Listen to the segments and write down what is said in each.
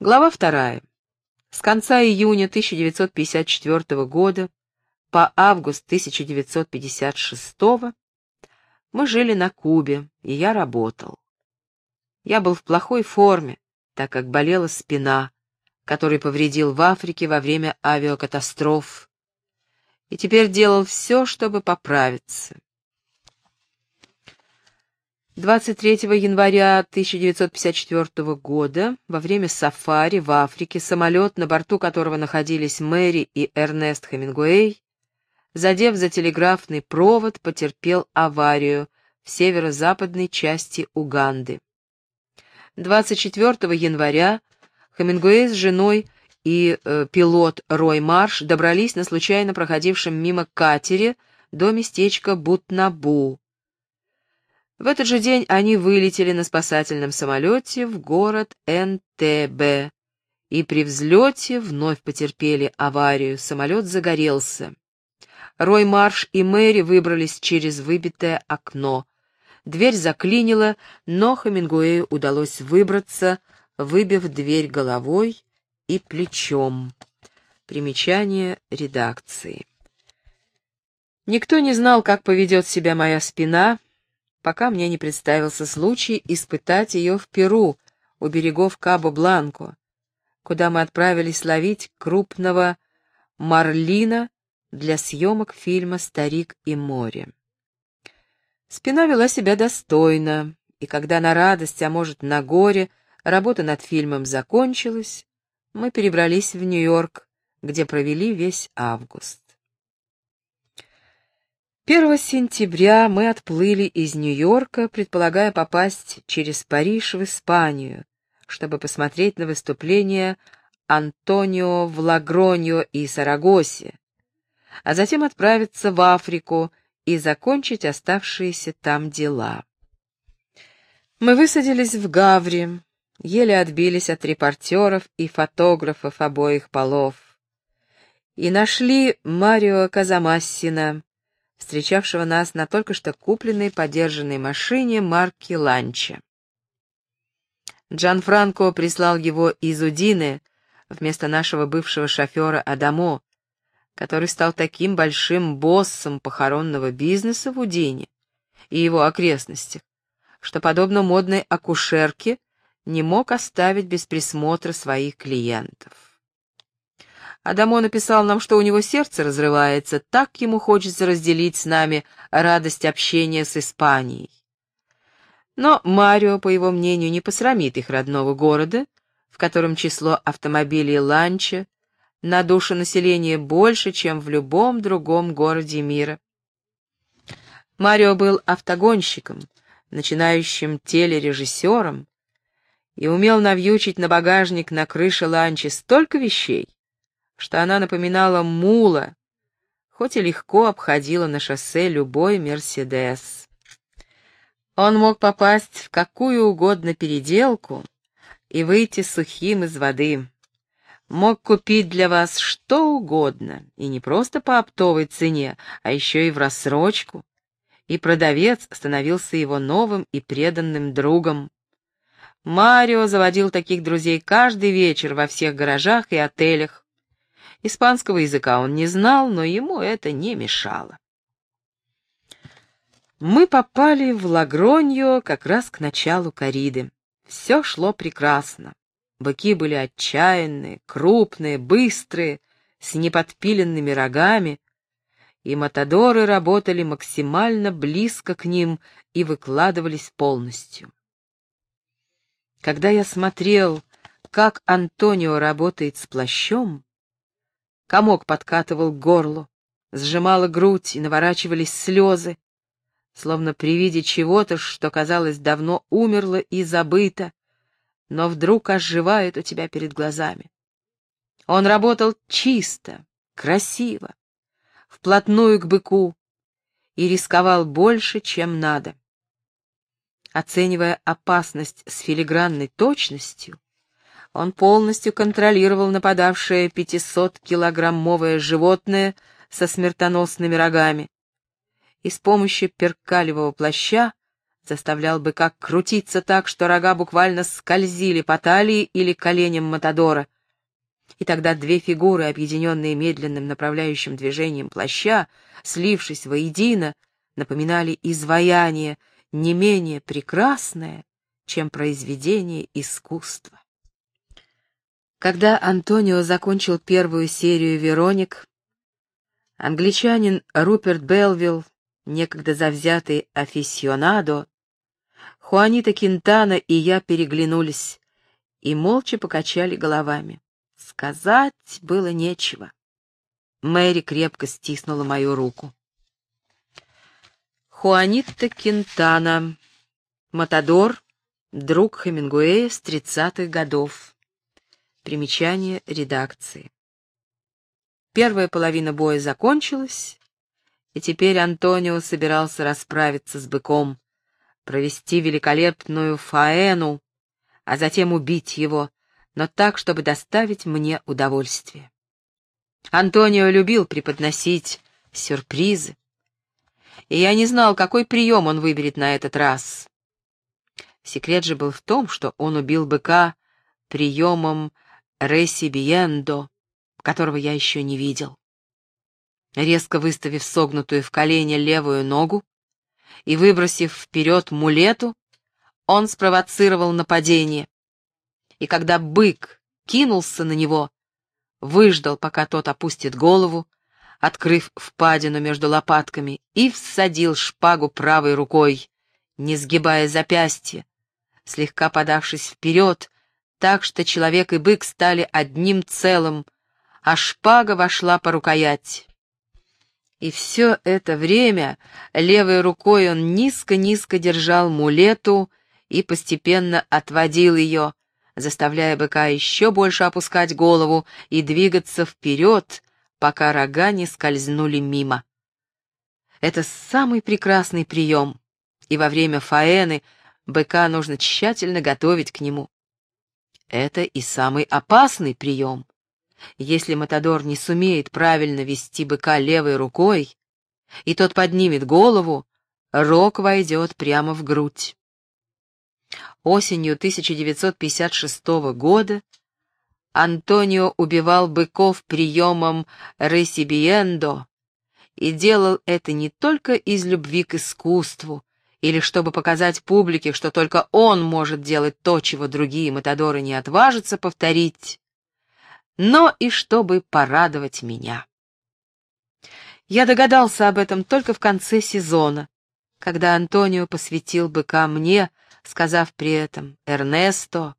Глава вторая. С конца июня 1954 года по август 1956 мы жили на Кубе, и я работал. Я был в плохой форме, так как болела спина, который повредил в Африке во время авиакатастроф, и теперь делал все, чтобы поправиться. 23 января 1954 года, во время сафари в Африке, самолет, на борту которого находились Мэри и Эрнест Хемингуэй, задев за телеграфный провод, потерпел аварию в северо-западной части Уганды. 24 января Хемингуэй с женой и э, пилот Рой Марш добрались на случайно проходившем мимо катере до местечка Бутнабу, в этот же день они вылетели на спасательном самолете в город НТБ и при взлете вновь потерпели аварию, самолет загорелся. Рой Марш и Мэри выбрались через выбитое окно. Дверь заклинила, но Хемингуэю удалось выбраться, выбив дверь головой и плечом. Примечание редакции. Никто не знал, как поведет себя моя спина, пока мне не представился случай испытать ее в Перу, у берегов Кабо-Бланко, куда мы отправились ловить крупного марлина для съемок фильма «Старик и море». Спина вела себя достойно, и когда на радость, а может на горе, работа над фильмом закончилась, мы перебрались в Нью-Йорк, где провели весь август. 1 сентября мы отплыли из Нью-Йорка, предполагая попасть через Париж в Испанию, чтобы посмотреть на выступление Антонио в Лагроньо и Сарагосе, а затем отправиться в Африку и закончить оставшиеся там дела. Мы высадились в Гаври, еле отбились от репортеров и фотографов обоих полов, и нашли Марио Казамассина, встречавшего нас на только что купленной подержанной машине марки Ланча. Джан Франко прислал его из Удины вместо нашего бывшего шофера Адамо, который стал таким большим боссом похоронного бизнеса в Удине и его окрестностях, что, подобно модной акушерке, не мог оставить без присмотра своих клиентов. Адамо написал нам, что у него сердце разрывается, так ему хочется разделить с нами радость общения с Испанией. Но Марио, по его мнению, не посрамит их родного города, в котором число автомобилей ланча на душу населения больше, чем в любом другом городе мира. Марио был автогонщиком, начинающим телережиссером, и умел навьючить на багажник на крыше ланча столько вещей, что она напоминала мула, хоть и легко обходила на шоссе любой «Мерседес». Он мог попасть в какую угодно переделку и выйти сухим из воды. Мог купить для вас что угодно, и не просто по оптовой цене, а еще и в рассрочку. И продавец становился его новым и преданным другом. Марио заводил таких друзей каждый вечер во всех гаражах и отелях, Испанского языка он не знал, но ему это не мешало. Мы попали в Лагроньо как раз к началу кориды. Все шло прекрасно. Быки были отчаянные, крупные, быстрые, с неподпиленными рогами, и матадоры работали максимально близко к ним и выкладывались полностью. Когда я смотрел, как Антонио работает с плащом, Комок подкатывал к горлу, сжимала грудь и наворачивались слезы, словно при виде чего-то, что, казалось, давно умерло и забыто, но вдруг оживает у тебя перед глазами. Он работал чисто, красиво, вплотную к быку и рисковал больше, чем надо. Оценивая опасность с филигранной точностью, он полностью контролировал нападавшее 500-килограммовое животное со смертоносными рогами и с помощью перкалевого плаща заставлял быка крутиться так, что рога буквально скользили по талии или коленям Матадора. И тогда две фигуры, объединенные медленным направляющим движением плаща, слившись воедино, напоминали изваяние, не менее прекрасное, чем произведение искусства. Когда Антонио закончил первую серию «Вероник», англичанин Руперт Белвилл, некогда завзятый афисионадо, Хуанита Кинтана и я переглянулись и молча покачали головами. Сказать было нечего. Мэри крепко стиснула мою руку. Хуанита Кинтана, Матадор, друг Хемингуэя с тридцатых годов. Примечание редакции. Первая половина боя закончилась, и теперь Антонио собирался расправиться с быком, провести великолепную фаэну, а затем убить его, но так, чтобы доставить мне удовольствие. Антонио любил преподносить сюрпризы, и я не знал, какой прием он выберет на этот раз. Секрет же был в том, что он убил быка приемом ресибиендо, которого я еще не видел. Резко выставив согнутую в колени левую ногу и выбросив вперед мулету, он спровоцировал нападение. И когда бык кинулся на него, выждал, пока тот опустит голову, открыв впадину между лопатками, и всадил шпагу правой рукой, не сгибая запястье, слегка подавшись вперед, так что человек и бык стали одним целым, а шпага вошла по рукоять. И все это время левой рукой он низко-низко держал мулету и постепенно отводил ее, заставляя быка еще больше опускать голову и двигаться вперед, пока рога не скользнули мимо. Это самый прекрасный прием, и во время фаэны быка нужно тщательно готовить к нему. Это и самый опасный прием. Если Матадор не сумеет правильно вести быка левой рукой, и тот поднимет голову, рог войдет прямо в грудь. Осенью 1956 года Антонио убивал быков приемом ресибиендо и делал это не только из любви к искусству, или чтобы показать публике, что только он может делать то, чего другие матадоры не отважатся повторить, но и чтобы порадовать меня. Я догадался об этом только в конце сезона, когда Антонио посвятил быка мне, сказав при этом «Эрнесто,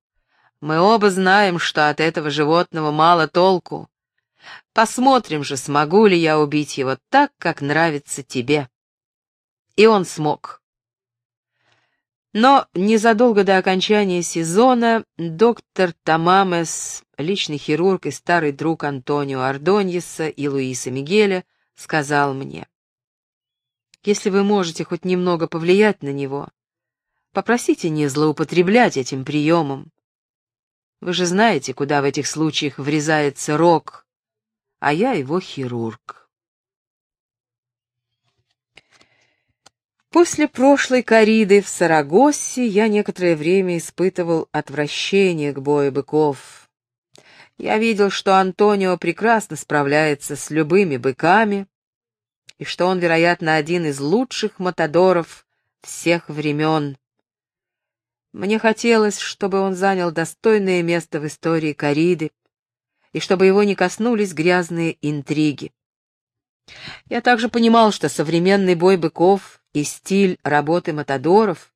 мы оба знаем, что от этого животного мало толку. Посмотрим же, смогу ли я убить его так, как нравится тебе». И он смог. Но незадолго до окончания сезона доктор Тамамес, личный хирург и старый друг Антонио Ардоньеса и Луиса Мигеля, сказал мне, «Если вы можете хоть немного повлиять на него, попросите не злоупотреблять этим приемом. Вы же знаете, куда в этих случаях врезается рог, а я его хирург». После прошлой кориды в Сарагоссе я некоторое время испытывал отвращение к бою быков. Я видел, что Антонио прекрасно справляется с любыми быками, и что он, вероятно, один из лучших матадоров всех времен. Мне хотелось, чтобы он занял достойное место в истории кориды, и чтобы его не коснулись грязные интриги. Я также понимал, что современный бой быков и стиль работы матадоров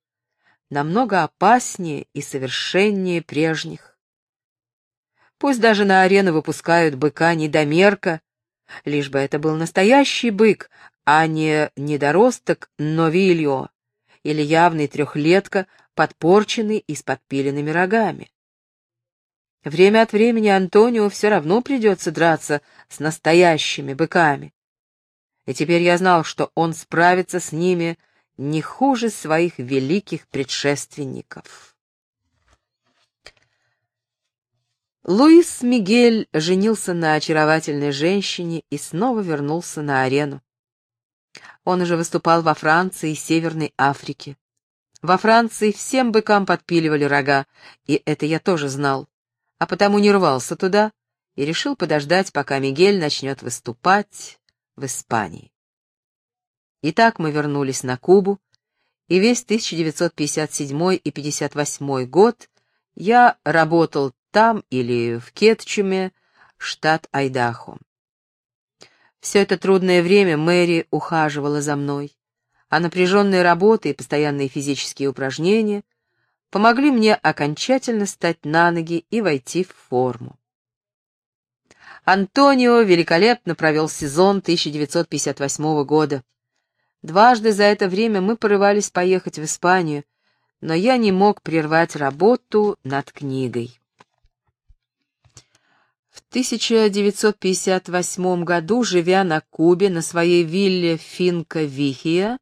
намного опаснее и совершеннее прежних. Пусть даже на арену выпускают быка недомерка, лишь бы это был настоящий бык, а не недоросток новильо или явный трехлетка, подпорченный и с подпиленными рогами. Время от времени Антонио все равно придется драться с настоящими быками и теперь я знал, что он справится с ними не хуже своих великих предшественников. Луис Мигель женился на очаровательной женщине и снова вернулся на арену. Он уже выступал во Франции и Северной Африке. Во Франции всем быкам подпиливали рога, и это я тоже знал, а потому не рвался туда и решил подождать, пока Мигель начнет выступать в Испании. Итак, мы вернулись на Кубу, и весь 1957 и 58 год я работал там или в Кетчуме, штат Айдахо. Все это трудное время Мэри ухаживала за мной, а напряженные работы и постоянные физические упражнения помогли мне окончательно стать на ноги и войти в форму. Антонио великолепно провел сезон 1958 года. Дважды за это время мы порывались поехать в Испанию, но я не мог прервать работу над книгой. В 1958 году, живя на Кубе на своей вилле Финка Вихия,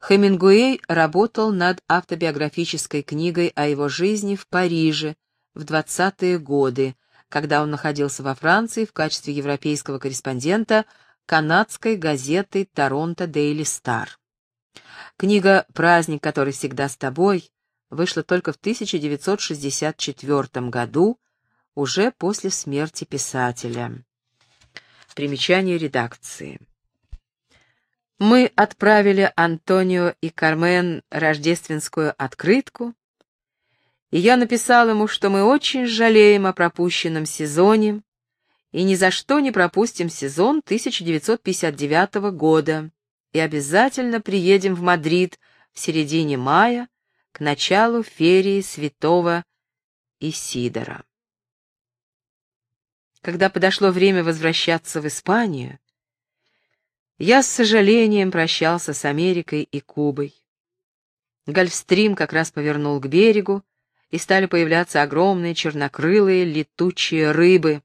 Хемингуэй работал над автобиографической книгой о его жизни в Париже в 20-е годы, когда он находился во Франции в качестве европейского корреспондента канадской газеты «Торонто Дейли Стар». Книга «Праздник, который всегда с тобой» вышла только в 1964 году, уже после смерти писателя. Примечание редакции. Мы отправили Антонио и Кармен рождественскую открытку, и я написал ему, что мы очень жалеем о пропущенном сезоне и ни за что не пропустим сезон 1959 года и обязательно приедем в Мадрид в середине мая к началу ферии святого Исидора. Когда подошло время возвращаться в Испанию, я с сожалением прощался с Америкой и Кубой. Гольфстрим как раз повернул к берегу, и стали появляться огромные чернокрылые летучие рыбы.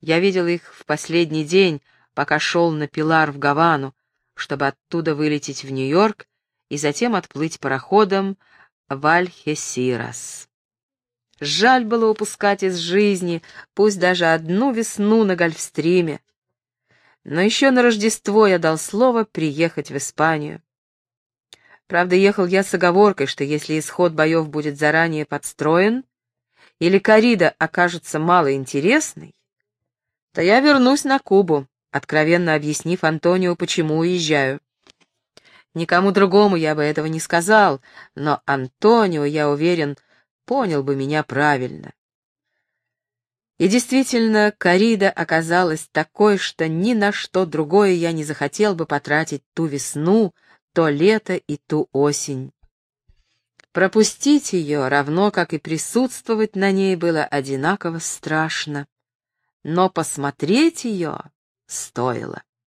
Я видел их в последний день, пока шел на Пилар в Гавану, чтобы оттуда вылететь в Нью-Йорк и затем отплыть пароходом в Альхесирас. Жаль было упускать из жизни, пусть даже одну весну на Гольфстриме. Но еще на Рождество я дал слово приехать в Испанию. Правда, ехал я с оговоркой, что если исход боев будет заранее подстроен, или корида окажется малоинтересной, то я вернусь на Кубу, откровенно объяснив Антонио, почему уезжаю. Никому другому я бы этого не сказал, но Антонио, я уверен, понял бы меня правильно. И действительно, корида оказалась такой, что ни на что другое я не захотел бы потратить ту весну, то лето и ту осень. Пропустить ее, равно как и присутствовать на ней, было одинаково страшно. Но посмотреть ее стоило.